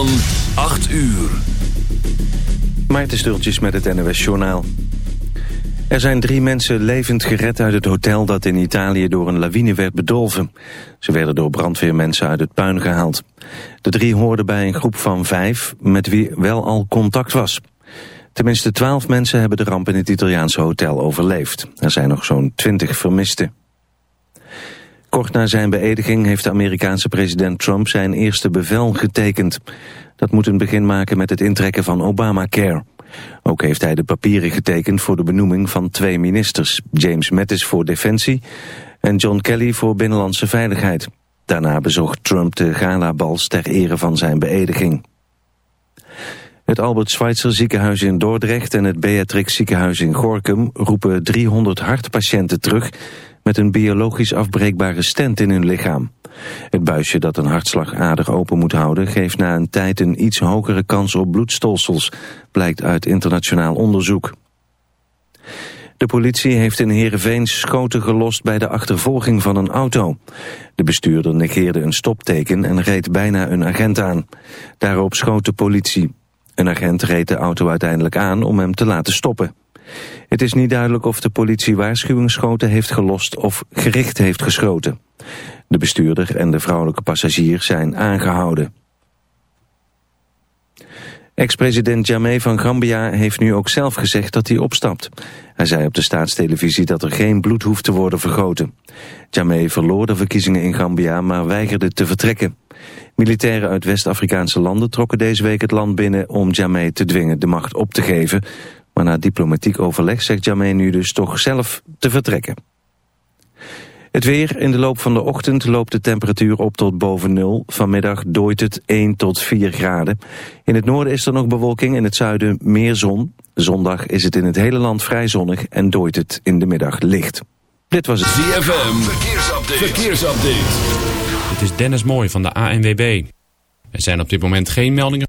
Van 8 uur. Maarten Stultjes met het NOS Journaal. Er zijn drie mensen levend gered uit het hotel dat in Italië door een lawine werd bedolven. Ze werden door brandweermensen uit het puin gehaald. De drie hoorden bij een groep van vijf met wie wel al contact was. Tenminste twaalf mensen hebben de ramp in het Italiaanse hotel overleefd. Er zijn nog zo'n twintig vermisten. Kort na zijn beëdiging heeft de Amerikaanse president Trump zijn eerste bevel getekend. Dat moet een begin maken met het intrekken van Obamacare. Ook heeft hij de papieren getekend voor de benoeming van twee ministers. James Mattis voor Defensie en John Kelly voor Binnenlandse Veiligheid. Daarna bezocht Trump de galabals ter ere van zijn beëdiging. Het Albert Schweitzer ziekenhuis in Dordrecht en het Beatrix ziekenhuis in Gorkum roepen 300 hartpatiënten terug met een biologisch afbreekbare stent in hun lichaam. Het buisje dat een hartslagader open moet houden geeft na een tijd een iets hogere kans op bloedstolsels, blijkt uit internationaal onderzoek. De politie heeft in Heerenveen schoten gelost bij de achtervolging van een auto. De bestuurder negeerde een stopteken en reed bijna een agent aan. Daarop schoot de politie. Een agent reed de auto uiteindelijk aan om hem te laten stoppen. Het is niet duidelijk of de politie waarschuwingsschoten heeft gelost of gericht heeft geschoten. De bestuurder en de vrouwelijke passagier zijn aangehouden. Ex-president Jammeh van Gambia heeft nu ook zelf gezegd dat hij opstapt. Hij zei op de staatstelevisie dat er geen bloed hoeft te worden vergoten. Jammeh verloor de verkiezingen in Gambia, maar weigerde te vertrekken. Militairen uit West-Afrikaanse landen trokken deze week het land binnen om Jammeh te dwingen de macht op te geven. Maar na diplomatiek overleg zegt Jammeh nu dus toch zelf te vertrekken. Het weer. In de loop van de ochtend loopt de temperatuur op tot boven nul. Vanmiddag dooit het 1 tot 4 graden. In het noorden is er nog bewolking, in het zuiden meer zon. Zondag is het in het hele land vrij zonnig en dooit het in de middag licht. Dit was het ZFM. Verkeersupdate. Verkeersupdate. Dit is Dennis Mooij van de ANWB. Er zijn op dit moment geen meldingen.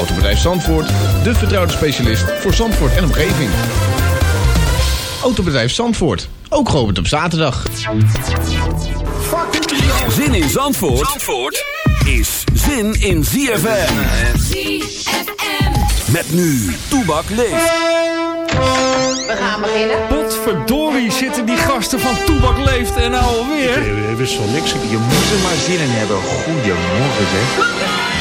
Autobedrijf Zandvoort, de vertrouwde specialist voor Zandvoort en omgeving. Autobedrijf Zandvoort, ook geopend op zaterdag. Zin in Zandvoort, Zandvoort is zin in ZFM. ZFM. Met nu, Toebak leeft. We gaan beginnen. Potverdorie zitten die gasten van Toebak Leeft en nou alweer. Ik wist van niks. Je moet er maar zin in hebben. Goedemorgen zeg.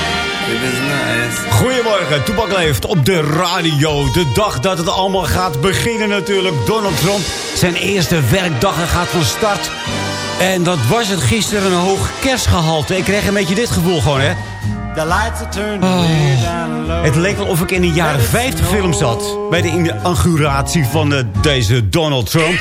Goedemorgen, Toepak leeft op de radio. De dag dat het allemaal gaat beginnen natuurlijk. Donald Trump, zijn eerste werkdag gaat van start. En dat was het gisteren een hoog kerstgehalte. Ik kreeg een beetje dit gevoel gewoon, hè. Oh. Het leek wel of ik in de jaren 50 film zat. Bij de inauguratie van uh, deze Donald Trump.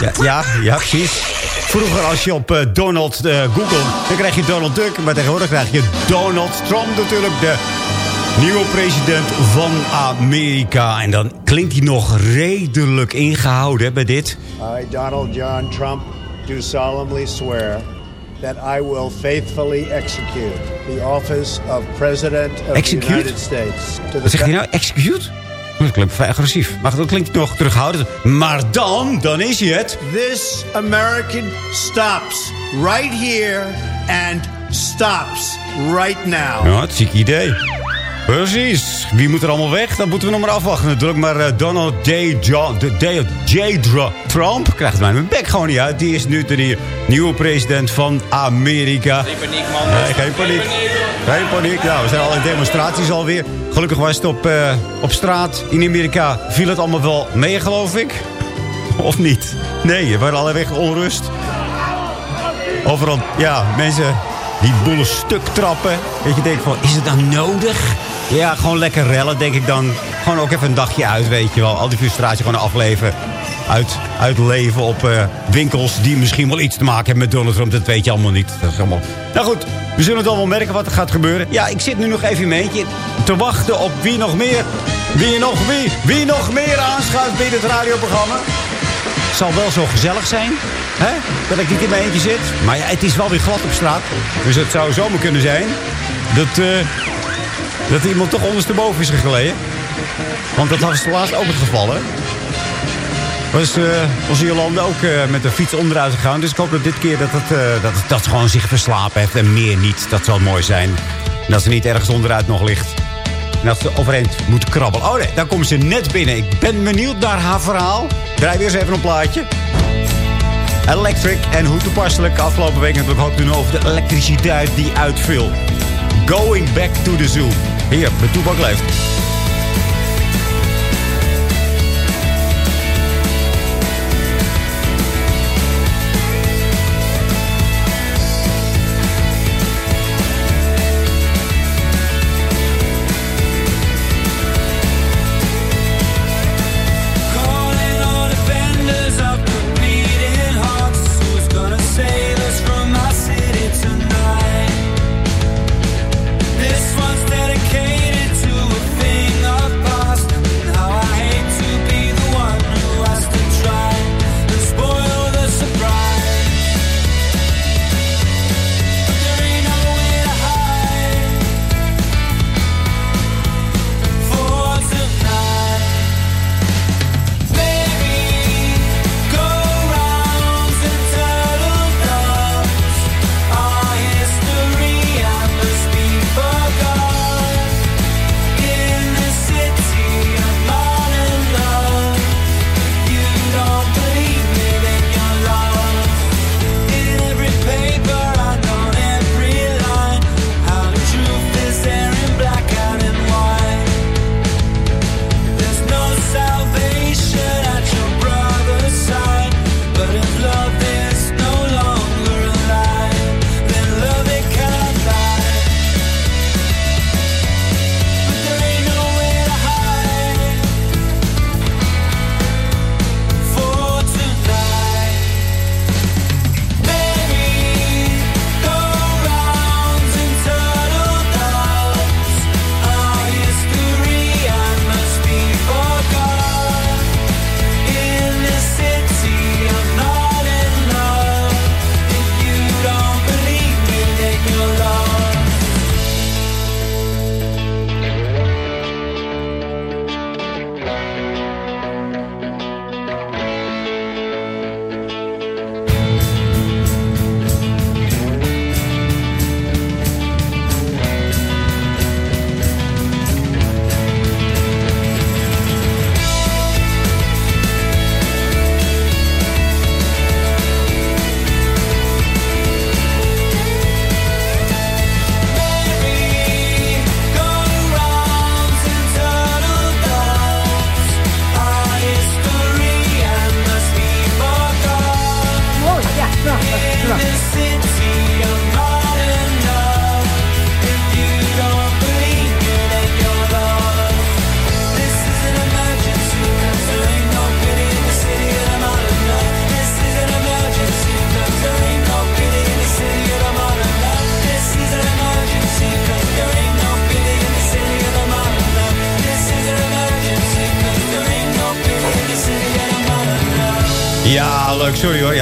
Ja, ja, ja, precies. Vroeger als je op uh, Donald uh, googelt, dan krijg je Donald Duck. Maar tegenwoordig krijg je Donald Trump natuurlijk. De nieuwe president van Amerika. En dan klinkt hij nog redelijk ingehouden hè, bij dit. I, Donald John Trump, do solemnly swear that I will faithfully execute the office of President of Execute? the United States. To Wat zegt hij nou? Execute? Dat klinkt vrij agressief. Maar dat klinkt nog terughoudend. Maar dan, dan is hij het. This American stops right here and stops right now. Ja, het ziek idee. Precies. Wie moet er allemaal weg? Dat moeten we nog maar afwachten natuurlijk. Maar eh, Donald J. John, de, de, J. Dra- Trump krijgt mij mijn bek gewoon niet uit. Die is nu de nieuwe- president van Amerika. Geen paniek, man. Nee, geen paniek. Geen paniek. Nou, we zijn al in demonstraties alweer. Gelukkig was het op, eh, op straat in Amerika. Viel het allemaal wel mee, geloof ik? Of niet? Nee, er waren allerweg onrust. Overal, ja, mensen die boelen stuk trappen. Dat je denkt van, is het dan nodig? Ja, gewoon lekker rellen, denk ik dan. Gewoon ook even een dagje uit, weet je wel. Al die frustratie gewoon afleven. Uit, uitleven op eh, winkels die misschien wel iets te maken hebben met Donald Trump. Dat weet je allemaal niet. Dat is allemaal... Nou goed, we zullen het allemaal merken wat er gaat gebeuren. Ja, ik zit nu nog even in mijn eentje te wachten op wie nog meer... Wie nog wie? Wie nog meer aanschuift binnen het radioprogramma? Het zal wel zo gezellig zijn. Hè? Dat ik niet in mijn eentje zit. Maar ja, het is wel weer glad op straat. Dus het zou zomaar kunnen zijn dat, eh, dat iemand toch ondersteboven is gegleden. Want dat was laatst ook het geval, hè? Was eh, onze ook eh, met de fiets onderuit gegaan. Dus ik hoop dat dit keer dat het, eh, dat, dat gewoon zich verslapen heeft. En meer niet. Dat zal mooi zijn. En dat ze niet ergens onderuit nog ligt. En dat ze overeind moet krabbelen. Oh nee, daar komt ze net binnen. Ik ben benieuwd naar haar verhaal. Draai weer eens even een plaatje. Electric en hoe toepasselijk. Afgelopen week natuurlijk hoop nu over de elektriciteit die uitviel. Going back to the zoo. Hier, bij Toepak leeft.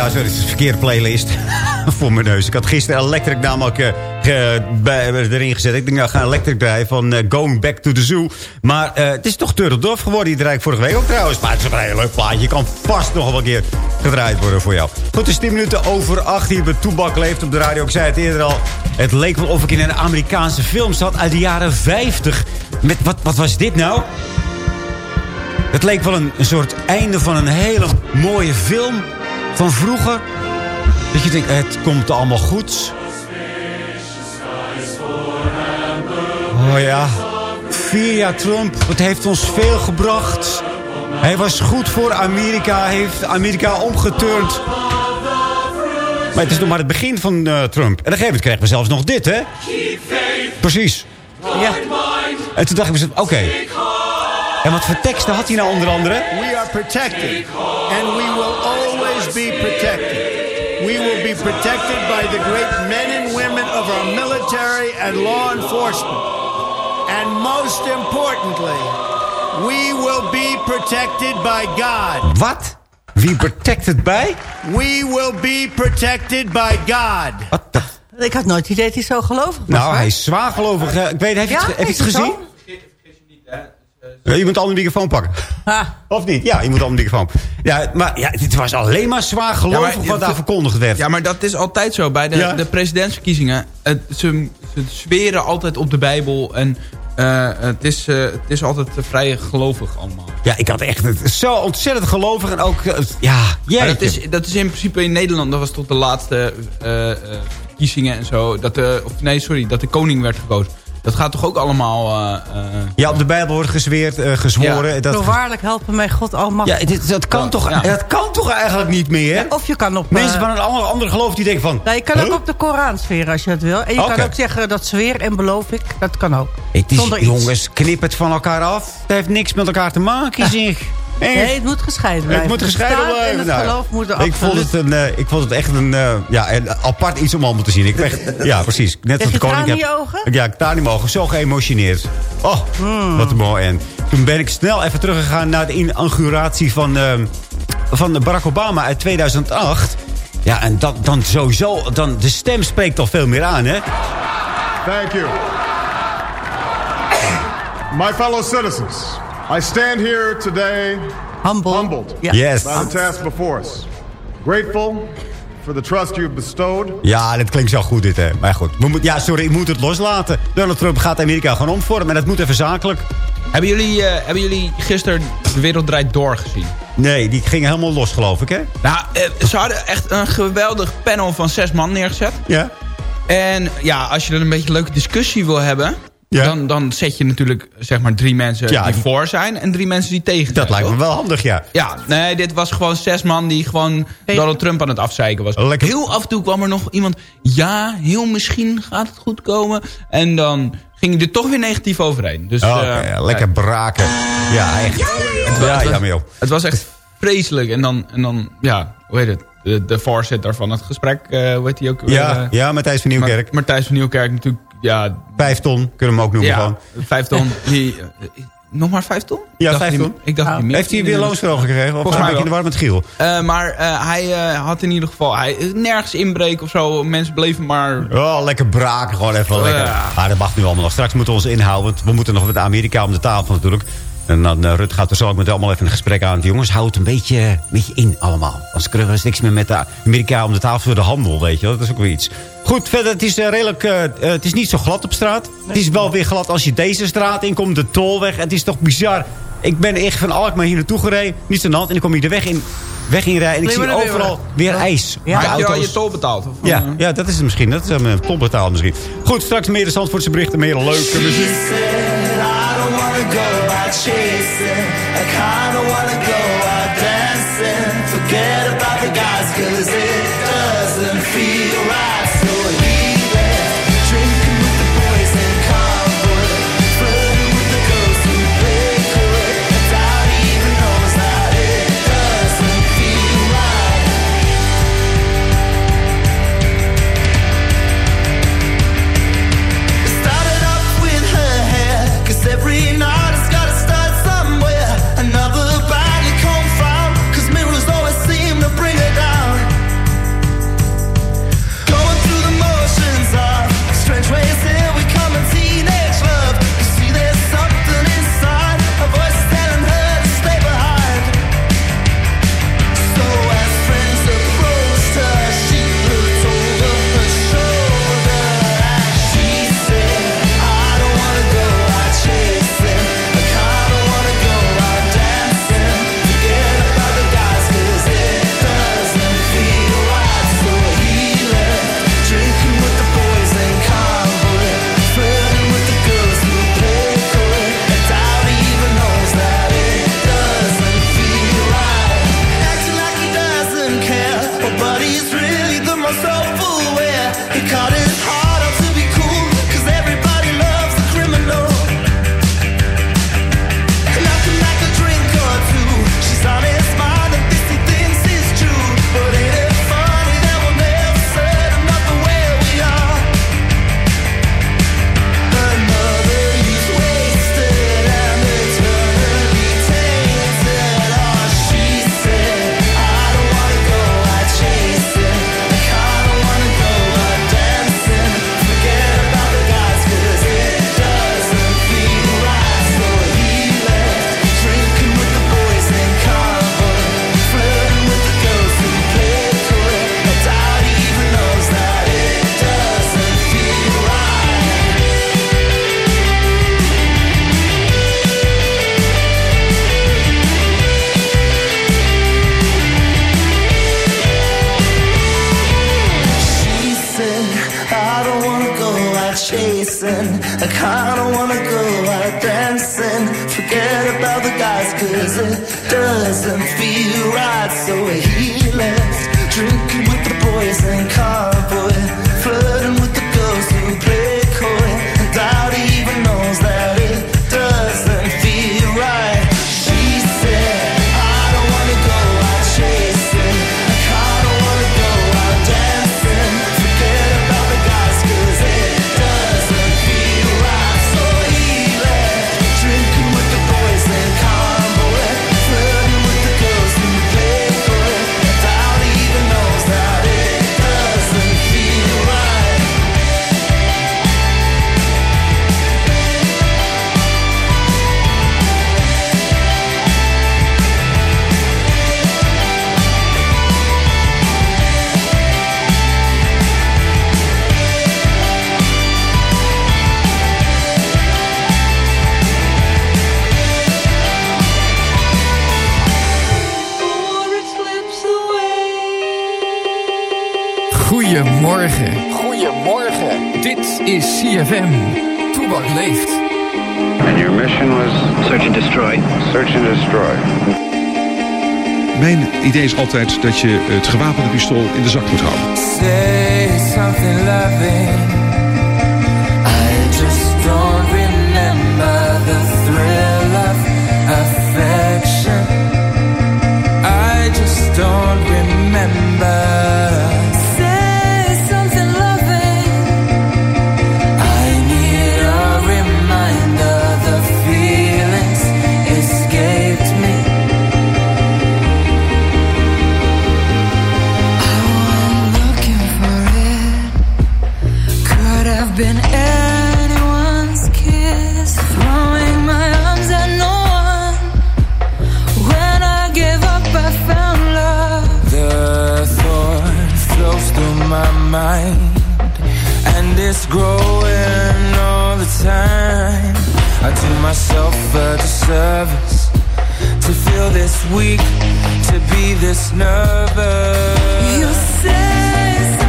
Ja, sorry, het verkeerde playlist. Voor mijn neus. Ik had gisteren Electric namelijk eh, bij, erin gezet. Ik denk, nou, ga Electric draaien van eh, Going Back to the Zoo. Maar eh, het is toch Turtledorf geworden. Die draai ik vorige week ook trouwens. Maar het is een heel leuk plaatje. Kan vast nog wel een keer gedraaid worden voor jou. Goed, het is 10 minuten over 8 hier bij Toebak leeft op de radio. Ik zei het eerder al. Het leek wel of ik in een Amerikaanse film zat uit de jaren 50. Met, wat, wat was dit nou? Het leek wel een soort einde van een hele mooie film van vroeger. Dat je denkt, het komt allemaal goed. Oh ja, vier jaar Trump, het heeft ons veel gebracht. Hij was goed voor Amerika, hij heeft Amerika omgeturnd. Maar het is nog maar het begin van eh, Trump. En op een gegeven moment kregen we zelfs nog dit, hè? Precies. Ja. En toen dacht ik mezelf, oké. En wat voor teksten had hij nou onder andere? We are protected, and we will always be protected. We will be protected by the great men and women of our military and law enforcement. And most importantly, we will be protected by God. Wat? Wie protected bij? We will be protected by God. Ik had nooit het idee dat hij zo gelovig was. Nou, hij is zwaar gelovig. Ik weet, heb je Ja, het, heb je is het zo? Gezien? Ja, je moet al een microfoon pakken. Of niet? Ja, je moet al een microfoon. Ja, maar ja, dit was alleen maar zwaar gelovig Ja, maar- wat daar verkondigd werd. Ja, maar dat is altijd zo. Bij de, Ja. de presidentsverkiezingen. Het, ze, ze zweren altijd op de Bijbel. En eh, het, is, eh, het is altijd eh, vrij gelovig allemaal. Ja, ik had echt het zo ontzettend gelovig. En ook, eh, ja, Maar dat is, dat is in principe in Nederland. Dat was tot de laatste eh, eh, verkiezingen en zo. Dat de, of nee, sorry. Dat de koning werd gekozen. Dat gaat toch ook allemaal... eh, eh, Ja, op de Bijbel wordt gezweerd, eh, gezworen. Dat, Zo waarlijk helpen mij God almachtig. ja, dit, dat, kan Ja, toch, ja. dat kan toch eigenlijk niet meer? Of je kan op... Mensen van een ander, ander geloof die denken van... nou, je kan huh? ook op de Koran sferen als je het wil. En je kan ook zeggen dat zweer en beloof ik. Dat kan ook. Het is, Zonder iets. jongens, knip het van elkaar af. Het heeft niks met elkaar te maken, zeg. Nee, het moet gescheiden blijven. Het moet De gescheiden blijven. En het Nou, geloof moeten ik vond, het een, eh, ik vond het echt een, eh, ja, een apart iets om allemaal te zien. Ik werd, ja, precies. Net als de koning. heb- je ogen? Ja, tranen in mijn ogen. Zo geëmotioneerd. Oh, Hmm. wat een mooi. En toen ben ik snel even teruggegaan naar de inauguratie van, eh, van Barack Obama uit 2008. Ja, en dat, dan sowieso, dan, de stem spreekt al veel meer aan, hè? Thank you. My fellow citizens, I stand here today humbled Yes. by the task before us. Grateful for the trust you've bestowed. Ja, dat klinkt zo goed dit, hè. Maar goed, we moet, ja, sorry, ik moet het loslaten. Donald Trump gaat Amerika gewoon omvormen en dat moet even zakelijk. hebben, jullie, eh, hebben jullie gisteren De Wereld Draait Door gezien? Nee, die ging helemaal los, geloof ik, hè? Nou, eh, ze hadden echt een geweldig panel van zes man neergezet. Ja. En ja, als je dan een beetje een leuke discussie wil hebben... Dan, dan zet je natuurlijk zeg maar drie mensen Ja, die voor zijn... en drie mensen die tegen Dat zijn. lijkt me wel handig, ja. Ja, nee, dit was gewoon zes man die gewoon Donald Trump aan het afzeiken was. Lekker. Heel af en toe kwam er nog iemand... Ja, heel misschien gaat het goed komen. En dan ging je er toch weer negatief overheen. Dus, Oh, eh, ja, lekker braken. Ja, echt. Ja, ja, maar joh. Het was echt vreselijk. En dan, en dan ja, hoe heet het? De, de voorzitter van het gesprek, eh hoe heet die ook? weer, Ja, eh, ja, Matthijs van Nieuwkerk. Ma- Matthijs van Nieuwkerk natuurlijk, ja... Vijf ton, kunnen we hem ook noemen ja, gewoon. vijf ton. Die, eh, nog maar vijf ton? Ja, Ik vijf die- ton. Ik dacht die meer. Heeft hij weer loonsverhoging gekregen? Of Volgens een beetje in de war met Giel? Eh, maar eh, hij had in ieder geval hij, nergens inbreken of zo. Mensen bleven maar... Oh, lekker braken, gewoon even lekker. Ja. Ah, dat mag nu allemaal nog. Straks moeten we ons inhouden, want we moeten nog met Amerika om de tafel natuurlijk. En dan Rut gaat er zo ook met allemaal even een gesprek aan. Jongens, houd het een beetje, een beetje in allemaal. Anders kunnen we niks meer met de Amerika om de tafel voor de handel, weet je. Dat is ook weer iets. Goed, verder, het is uh, redelijk, uh, het is niet zo glad op straat. Het is wel weer glad als je deze straat inkomt, de tolweg. Het is toch bizar. Ik ben echt van Alkmaar hier naartoe gereden. Niets aan de hand. En dan kom je de weg in, weg in rijden. En ik zie overal weer- weer ijs. Ja. Heb je al je tol betaald? Of, ja, eh? ja, dat is het misschien. Dat is uh, mijn tol betaald misschien. Goed, straks meer de Zandvoortse berichten. Meer leuke muziek. I don't wanna go out chasing. I kinda wanna go out dancing. Forget about the guys, cause it idee is altijd dat je het gewapende pistool in de zak moet houden. my mind. And it's growing all the time. I do myself a disservice To feel this weak, to be this nervous. You say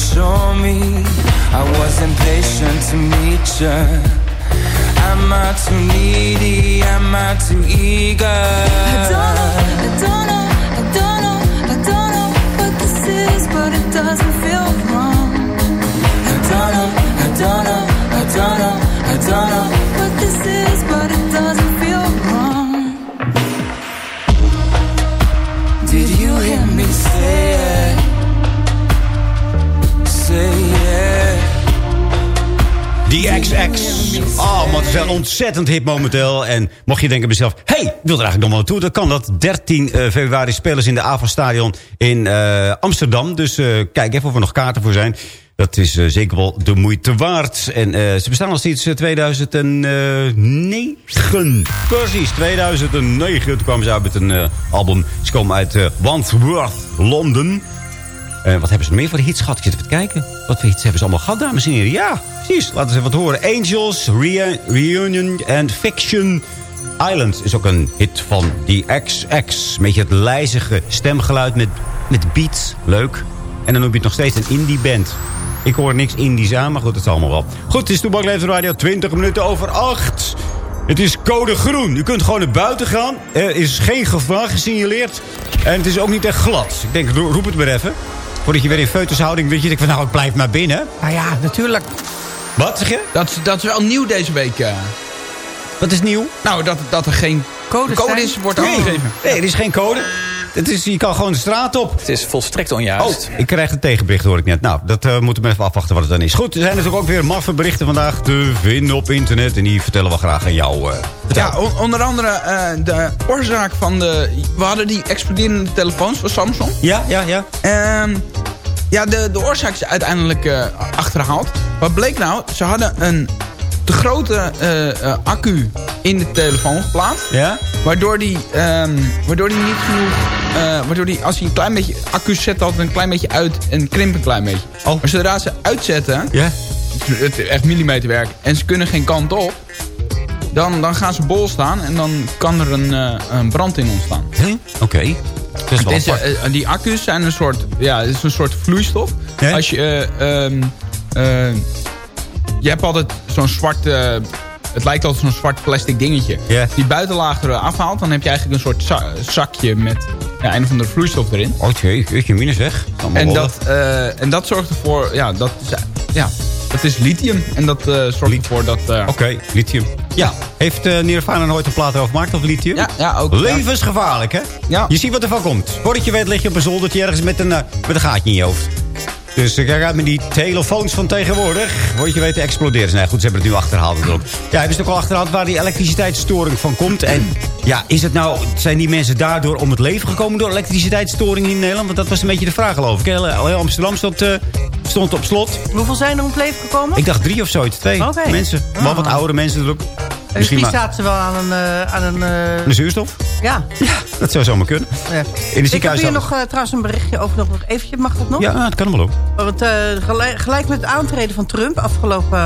show me I was impatient to meet you Am I too needy? Am I too eager? I don't know, I don't know, I don't know I don't know what this is But it doesn't feel wrong I don't know, I don't know, I don't know I don't know XX. Oh, is wel ontzettend hip momenteel. En mocht je denken bij jezelf... hey, wil er eigenlijk nog wel naartoe. Dan kan dat. 13 eh, februari spelen ze in de AVA-stadion in eh, Amsterdam. Dus eh, kijk even of er nog kaarten voor zijn. Dat is zeker wel de moeite waard. En ze bestaan al sinds eh, 2009. Precies, 2009. Toen kwamen ze uit met een album. Ze komen uit Wandsworth, Londen. Eh, wat hebben ze nog meer voor de hits gehad? Ik zit even te kijken. Wat voor hits hebben ze allemaal gehad, dames en heren? Ja, precies. Laten we even wat horen. Angels, Reunion en Fiction. Island is ook een hit van die XX. Een beetje het lijzige stemgeluid met, met beats. Leuk. En dan noem je het nog steeds een indie band. Ik hoor niks indies aan, maar goed, het is allemaal wel. Goed, het is Toebak Radio, 20 minuten over 8. Het is code groen. U kunt gewoon naar buiten gaan. Er is geen gevaar gesignaleerd. En het is ook niet echt glad. Ik denk, ro- roep het maar even. Voordat je weer in feutushouding weet je denkt van nou, ik blijf maar binnen. Nou ja, natuurlijk. Wat zeg je? Dat, dat is wel nieuw deze week. eh. Wat is nieuw? Nou, dat, dat er geen code zijn? is, wordt Nee, afgegeven. nee, er is geen code. Het is, je kan gewoon de straat op. Het is volstrekt onjuist. Oh, ik krijg een tegenbericht, hoor ik net. Nou, dat eh, moeten we even afwachten wat het dan is. Goed, er zijn natuurlijk ook weer maffe berichten vandaag te vinden op internet. En die vertellen we graag aan jou. eh. Ja, on- onder andere eh, de oorzaak van de... We hadden die exploderende telefoons van Samsung. Ja, ja, ja. Ehm, ja, de, de oorzaak is uiteindelijk eh, achterhaald. Wat bleek nou? Ze hadden een te grote eh, eh, accu in de telefoon geplaatst. Ja? Waardoor die, ehm, waardoor die niet genoeg... eh, waardoor die, als hij een klein beetje... Accu zet altijd een klein beetje uit en krimpt een klein beetje. Oh. Maar zodra ze uitzetten... Ja? Het is echt millimeterwerk. En ze kunnen geen kant op. Dan, dan gaan ze bol staan en dan kan er een, een brand in ontstaan. Oké. Dat is wel Deze, die accu's zijn een soort, ja, het is een soort vloeistof. Ja? Als je, eh, je hebt altijd zo'n zwart, eh, het lijkt altijd zo'n zwart plastic dingetje. Die buitenlaag er afhaalt, dan heb je eigenlijk een soort za- zakje met ja, een of andere vloeistof erin. Oh, jee, jeetje, minus zeg. En dat, eh, en dat zorgt ervoor, ja, dat is, ja, dat is lithium. En dat eh, zorgt ervoor dat... Oké, lithium. Ja, heeft uh, Nirvana nooit een plaat over gemaakt over lithium? Ja, ja, ook. Levensgevaarlijk, hè? Ja. Je ziet wat ervan komt. Voordat je weet lig je op een zoldertje ergens met een, met een gaatje in je hoofd. Dus kijk uit met die telefoons van tegenwoordig. Voordat je weet te exploderen. ze. Nee, goed, ze hebben het nu achterhaald natuurlijk. Ja, hebben ze ook al achterhaald waar die elektriciteitsstoring van komt. En ja, is het nou, zijn die mensen daardoor om het leven gekomen door elektriciteitsstoring in Nederland? Want dat was een beetje de vraag, geloof ik. Heel, heel Amsterdam stond, uh, stond op slot. Hoeveel zijn er om het leven gekomen? Ik dacht drie of zoiets. Twee okay. mensen. Wel wat oudere mensen erop. Misschien zaten ze wel aan een... Uh, aan een, uh... een zuurstof? Ja. ja. Dat zou zomaar kunnen. Ja. In de ik heb hier nog uh, trouwens een berichtje over nog eventjes. Mag dat nog? Ja, dat kan wel ook. Want, uh, gelijk, gelijk, met het aantreden van Trump afgelopen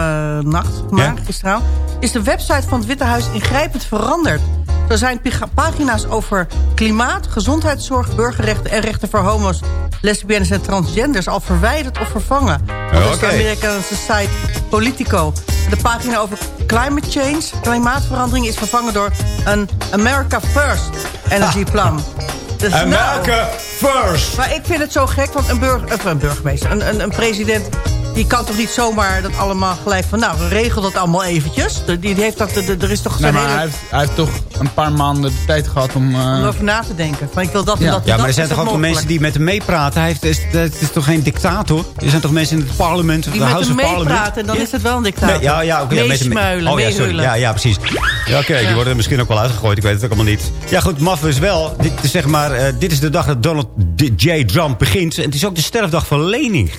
nacht, vandaag, ja? gisteravond... is de website van het Witte Huis ingrijpend veranderd. Er zijn pagina's over klimaat, gezondheidszorg, burgerrechten... en rechten voor homo's, lesbiennes en transgenders... al verwijderd of vervangen. Dat is de Amerikaanse site Politico. De pagina over climate change, klimaatverandering... is vervangen door een America First energieplan. Dus America nou, first! Maar ik vind het zo gek, want een, een burgemeester, een, een, een president... die kan toch niet zomaar dat allemaal gelijk van... nou, regel dat allemaal eventjes. Die heeft dat, er is toch nee, maar hele... hij, heeft, hij heeft toch een paar maanden de tijd gehad om... Uh... Om over na te denken. Van, ik wil dat ja. en dat en Ja, maar dat, er zijn toch ook wel mensen die met hem meepraten? Hij heeft, is, het is toch geen dictator? Er zijn toch mensen in het parlement? Die met hem meepraten en dan ja. is het wel een dictator. Nee, ja, ja, okay, ja, Meesmuilen, oh, ja, sorry. Ja, ja, precies. Ja, Oké, okay, ja. die worden er misschien ook wel uitgegooid. Ik weet het ook allemaal niet. Ja, goed, maf is wel. Dit is, zeg maar, uh, dit is de dag dat Donald J. Trump begint. En het is ook de sterfdag van Lening.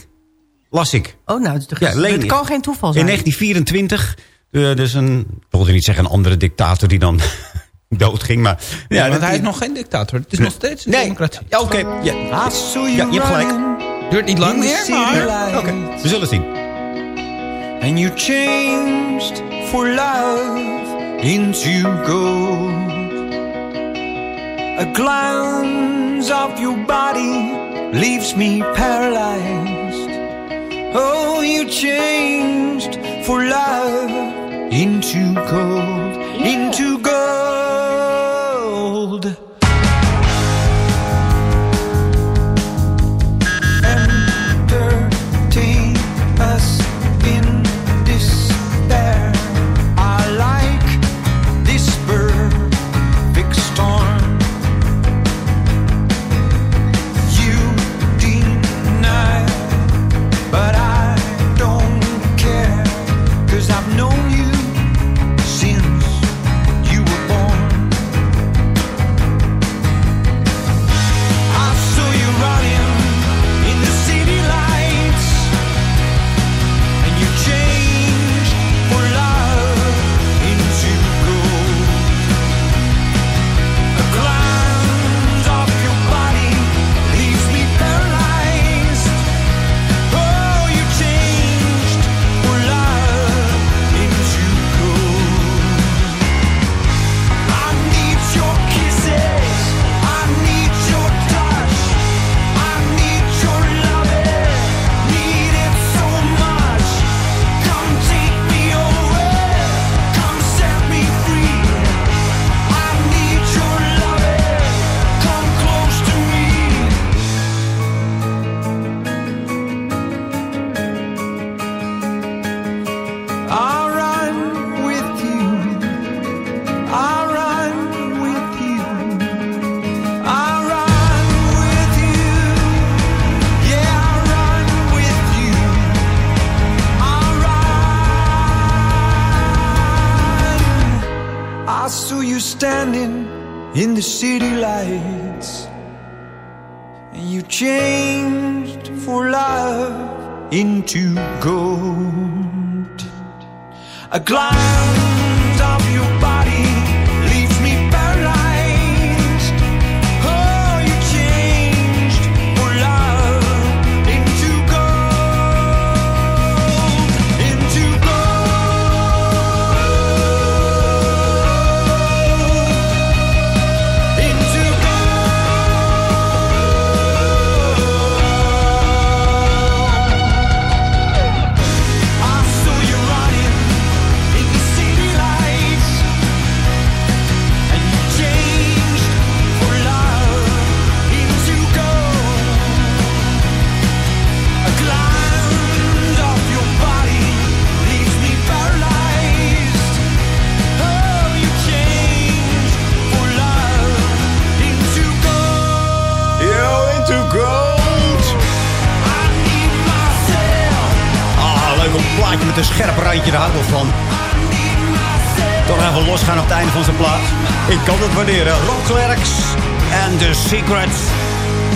Las ik. Oh, nou, het, ja, het kan geen toeval zijn. In 1924, uh, dus een, ik wilde niet zeggen een andere dictator die dan doodging, maar... Ja, ja want hij is nog geen dictator. Het is nog steeds een nee. democratie. Ja, oké. Okay. Ja. ja, je hebt gelijk. Duurt niet lang meer, maar... Oké, okay. we zullen zien. And you changed for love into gold A glance of your body leaves me paralyzed Oh, you changed for love into gold, yeah. into gold. A zijn. Ik kan het waarderen. Rob en The Secret.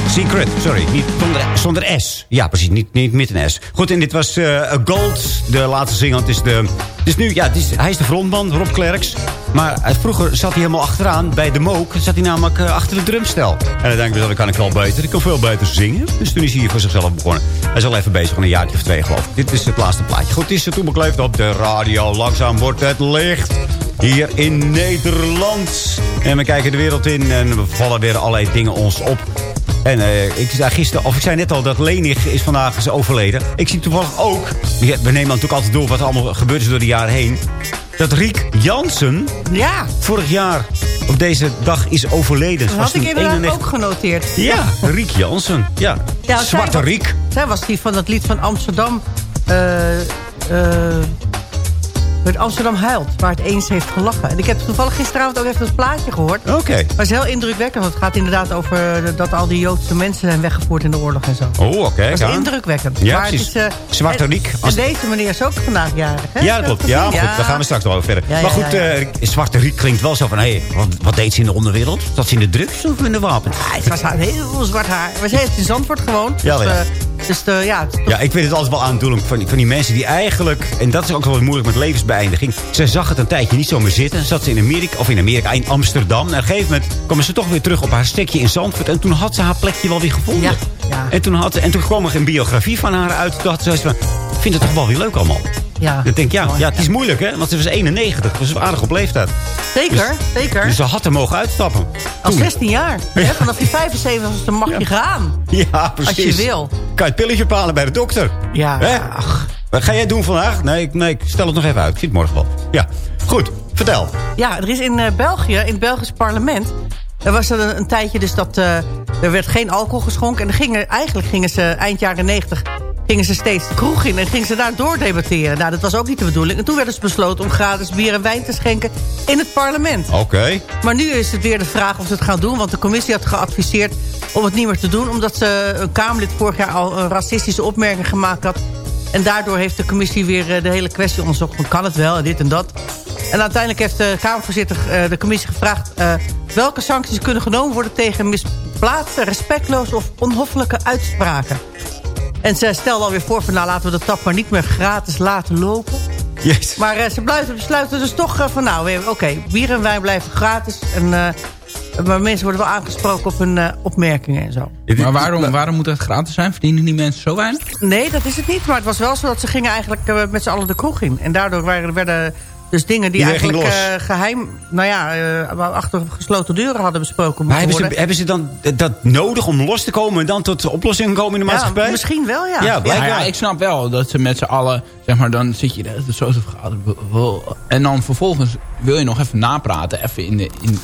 Secret, sorry. Niet zonder, zonder S. Ja, precies. Niet, niet met een S. Goed, en dit was eh, Gold, de laatste single. Het is, de, het is nu, ja, het is, hij is de frontman, Rob Klerks. Maar eh, vroeger zat hij helemaal achteraan. Bij de Mook zat hij namelijk eh, achter de drumstel. En dan denk ik, dat kan ik wel beter. Ik kan veel beter zingen. Dus toen is hij hier voor zichzelf begonnen. Hij is al even bezig, een jaartje of twee geloof ik. Dit is het laatste plaatje. Goed, het is het toebekleefd op de radio. Langzaam wordt het licht. Hier in Nederland. En we kijken de wereld in en we vallen weer allerlei dingen ons op. En eh, ik zei gisteren, of ik zei net al dat Lenig is vandaag is overleden. Ik zie toevallig ook, we nemen natuurlijk altijd door wat er allemaal gebeurd is door de jaren heen. Dat Riek Jansen ja. vorig jaar op deze dag is overleden. Dat had ik inderdaad 91 ook genoteerd. Ja, Riek Jansen. Ja, Ja, zij Zwarte was- Riek. Zij was die van dat lied van Amsterdam. eh, het Amsterdam huilt, waar het eens heeft gelachen. En ik heb toevallig gisteravond ook even dat plaatje gehoord. Oké. Maar het is heel indrukwekkend, want het gaat inderdaad over eh, dat al die Joodse mensen zijn weggevoerd in de oorlog en zo. Oh, oké. Dat is ja. indrukwekkend. Ja, maar het precies. is, eh, Zwarte Riek. En deze meneer is ook vandaag jarig, hè? Ja, dat klopt. Ja, goed, daar gaan we straks wel over verder. Ja, ja, maar goed, ja, ja. eh, Zwarte Riek klinkt wel zo van... Hé, wat, wat deed ze in de onderwereld? Zat ze in de drugs of in de wapens? Ja, het was haar heel veel zwart haar. Maar ze heeft in Zandvoort gewoond. Ja, dus, ja. eh, dus ja, toch- Ja, ik vind het altijd wel aandoenlijk van, die- van die mensen die eigenlijk... en dat is ook wel moeilijk met levensbeëindiging. Zij zag het een tijdje niet zo meer zitten. Zat ze in Amerika, of in Amerika, in Amsterdam. En op een gegeven moment kwam ze toch weer terug op haar stekje in Zandvoort. En toen had ze haar plekje wel weer gevonden. Ja, ja. En, toen had, ze- en toen kwam er een biografie van haar uit. Toen had ze zoiets van, ik vind het toch wel weer leuk allemaal. Ja. Dan denk ik, ja, ja, het is moeilijk, hè? Want ze was 91. Dat was aardig op leeftijd. Zeker, zeker. Dus ze had er mogen uitstappen. Al Toen. 16 jaar. Hè? Vanaf je 75 dan mag je gaan. Ja, precies. Als je wil. Kan je het pilletje bepalen bij de dokter. Ja. Hè? Wat ga jij doen vandaag? Nee, ik, nee, ik stel het nog even uit. Ik zie het morgen wel. Ja, goed. Vertel. Ja, er is in eh, België, in het Belgisch parlement... Er was er een, een tijdje dus dat eh, er werd geen alcohol geschonken. En er gingen, eigenlijk gingen ze eind jaren 90 gingen ze steeds de kroeg in en gingen ze daar doordebatteren. Nou, dat was ook niet de bedoeling. En toen werd dus besloten om gratis bier en wijn te schenken in het parlement. Oké. Maar nu is het weer de vraag of ze het gaan doen. Want de commissie had geadviseerd om het niet meer te doen. Omdat ze een Kamerlid vorig jaar al een racistische opmerking gemaakt had. En daardoor heeft de commissie weer eh, de hele kwestie onderzocht. Van kan het wel en dit en dat. En uiteindelijk heeft de Kamervoorzitter eh, de commissie gevraagd... eh, welke sancties kunnen genomen worden tegen misplaatste, respectloze of onhoffelijke uitspraken. En ze stelde alweer voor van nou laten we de tap maar niet meer gratis laten lopen. Yes. Maar eh, ze besluiten, besluiten dus toch eh, van nou, oké, bier en wijn blijven gratis. En, eh, maar mensen worden wel aangesproken op hun eh, opmerkingen en zo. Maar waarom, waarom moet het gratis zijn? Verdienen die mensen zo weinig? Nee, dat is het niet. Maar het was wel zo dat ze gingen eigenlijk met z'n allen de kroeg in. En daardoor waren, werden dus dingen die eigenlijk eh, geheim... Nou ja, eh, achter gesloten deuren hadden besproken Maar moeten hebben ze, worden. hebben ze dan dat nodig om los te komen... en dan tot oplossingen komen in de Ja, maatschappij? misschien wel, ja. Ja, ik snap wel dat ze met z'n allen, zeg maar, dan zit je daar zo te vergaderen. En dan vervolgens wil je nog even napraten, even, in de, in,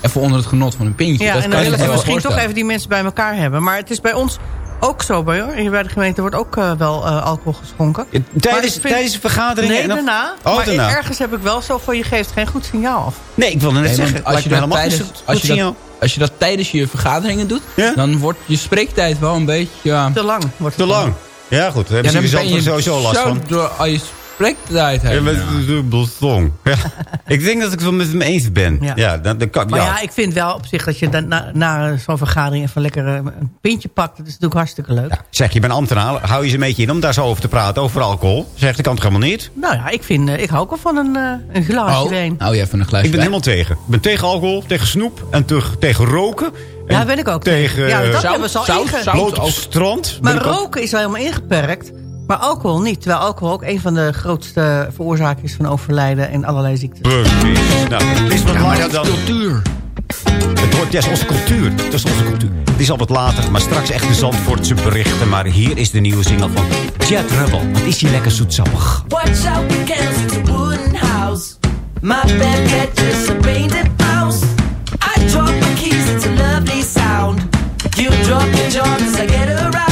even onder het genot van een pintje. Ja, dat en kan dan je willen ze misschien toch even die mensen bij elkaar hebben. Maar het is bij ons ook zo bij hoor. Hier bij de gemeente wordt ook eh, wel eh, alcohol geschonken. Tijdens, vind- tijdens de vergaderingen? Nee, daarna. Oh, maar daarna. ergens heb ik wel zo van, je geeft geen goed signaal af. Nee, ik wilde net Nee, zeggen. als, je dat helemaal tijdens, als, je dat, als je dat tijdens je vergaderingen doet, dan wordt je spreektijd wel een beetje... Te lang wordt Te lang. Ja, goed. Daar Ja, hebben ze dan ben er je sowieso last zo van. Door al je spreektijd Ja, heeft. met een dubbel song. Ja. Ik denk dat ik het wel met hem eens ben. Ja. Ja. dan, dan kan, Maar ja. ja. ik vind wel op zich dat je dan na, na zo'n vergadering even lekker eh, een pintje pakt. Dat is natuurlijk hartstikke leuk. Zeg, je bent ambtenaar. Hou je ze een beetje in om daar zo over te praten, over alcohol? Zeg, dat kan toch helemaal niet? Nou ja, ik, vind, eh, ik hou ook wel van een, eh, een glaasje Oh, wijn. hou je even een glaasje Ik ben wijn? helemaal tegen. Ik ben tegen alcohol, tegen snoep en tegen, tegen roken. En Ja, ben ik ook. Tegen Ja, dat hebben ze al zout, op strand. Maar ook- roken is wel helemaal ingeperkt. Maar alcohol niet. Terwijl alcohol ook een van de grootste veroorzakers is van overlijden en allerlei ziektes. Precies. Nou, het is wat Ja, later dan... cultuur. Het wordt, ja, is onze cultuur. Dat is onze cultuur. Het is al wat later, maar straks echt de Zandvoortse berichten. Maar hier is de nieuwe single van Jet Rebel. Wat is hier lekker zoetsappig. Watch out, the candles, it's a wooden house. My bed catches a painted house. I drop my keys, it's a lovely sound. You drop your jaws as I get around.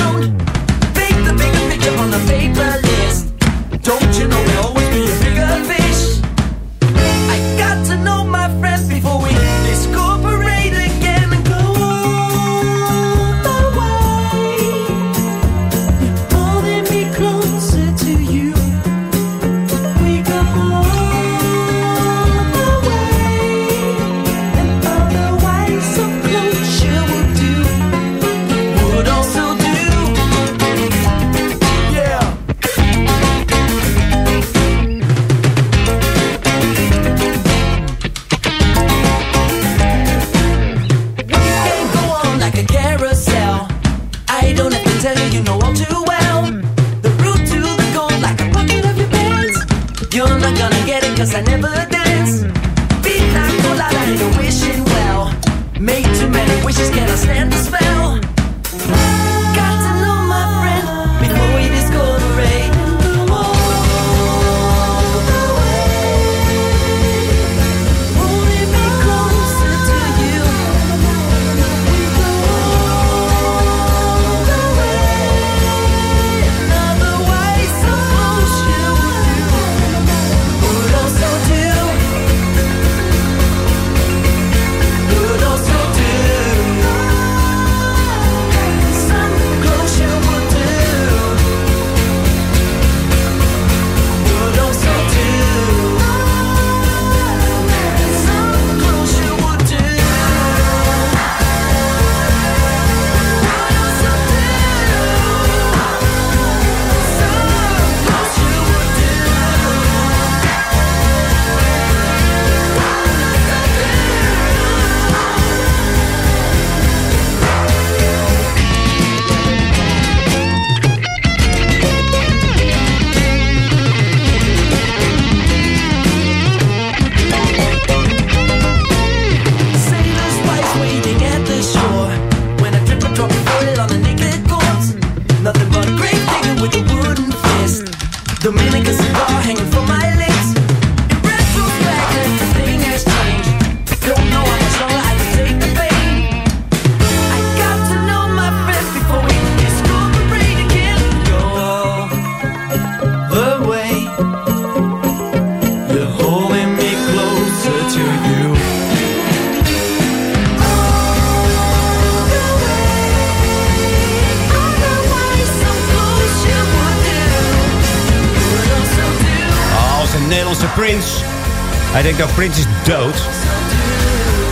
Dat prins is dood.